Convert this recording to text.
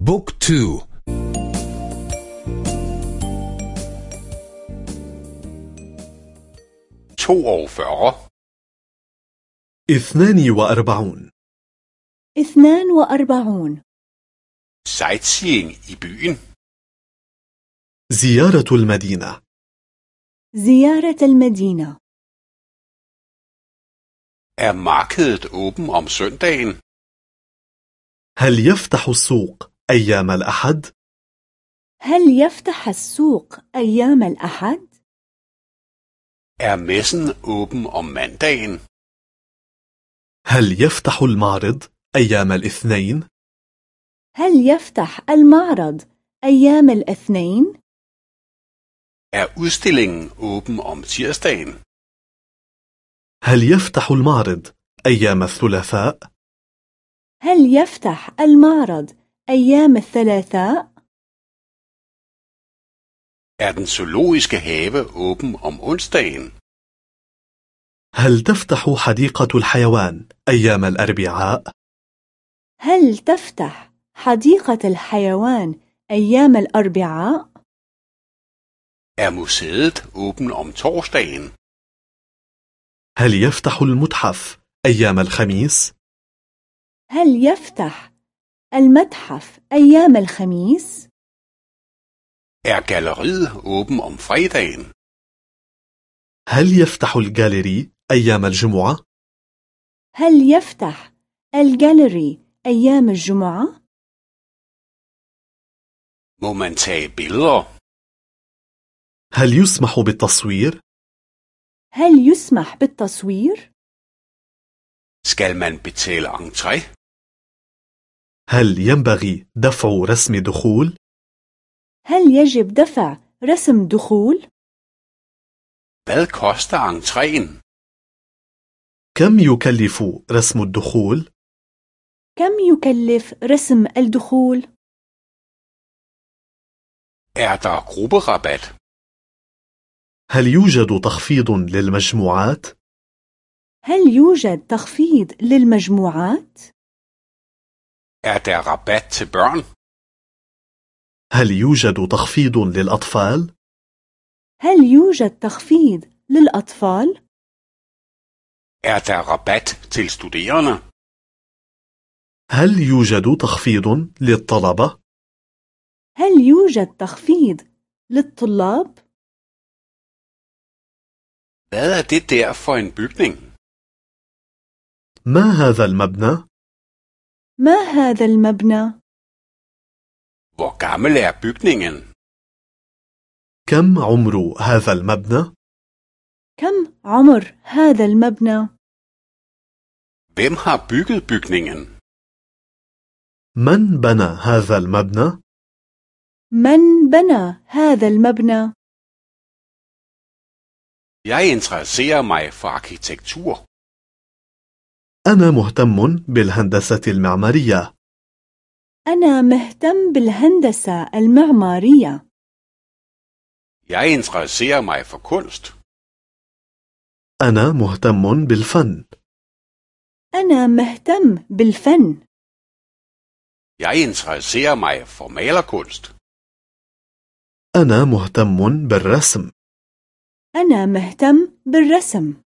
book two. تو اثنان وأربعون. اثنان وأربعون. Sightseeing i byen. زيارة المدينة. زيارة المدينة. Er markedet åben om søndagen? هل يفتح السوق؟ أيام الأحد؟ هل يفتح السوق أيام الأحد؟ Er messen åben om mandagen? هل يفتح المعرض أيام الاثنين؟ هل يفتح المعرض أيام الاثنين؟ Er udstillingen åben om tirsdagen? هل يفتح المعرض أيام الثلاثاء؟ هل يفتح المعرض أيام الثلاثاء؟ Er den zoologiske have åben om onsdagen? هل تفتح حديقة الحيوان أيام الأربعاء؟ هل تفتح حديقة الحيوان أيام الأربعاء؟ Er museet åben om torsdagen? هل يفتح المتحف أيام الخميس؟ هل يفتح المتحف أيام الخميس؟ Er galleriet åben om fredagen? هل يفتح الجاليري أيام الجمعة؟ هل يفتح الجاليري أيام الجمعة؟ Må man tage billeder? هل يسمح بالتصوير؟ هل يسمح بالتصوير؟ Skal man betale entré? هل ينبغي دفع رسم دخول؟ هل يجب دفع رسم دخول؟ Hvad koster entréen? كم يكلف رسم الدخول؟ كم يكلف رسم الدخول؟ Er der grupperabat? هل يوجد تخفيض للمجموعات؟ هل يوجد تخفيض للمجموعات؟ Er der rabat til børn? هل يوجد تخفيض للأطفال؟ هل يوجد تخفيض للأطفال؟ Er der rabat til studerende? هل يوجد تخفيض للطلبة؟ هل يوجد تخفيض للطلاب؟ Hvad er det der for en bygning? ما هذا المبنى؟ ما هذا المبنى؟ Hvor gammel er bygningen? كم عمر هذا المبنى؟ كم عمر هذا المبنى؟ Hvem har bygget bygningen? من بنى هذا المبنى؟ من بنى هذا المبنى؟ Jeg interesserer mig for arkitektur. أنا مهتم بالهندسة المعمارية. أنا مهتم بالهندسة المعمارية. Jeg interesserer mig for kunst. أنا مهتم بالفن. أنا مهتم بالفن. Jeg interesserer mig for malerkunst. أنا مهتم بالرسم. أنا مهتم بالرسم.